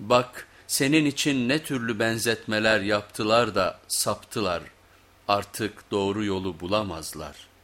Bak senin için ne türlü benzetmeler yaptılar da saptılar artık doğru yolu bulamazlar.''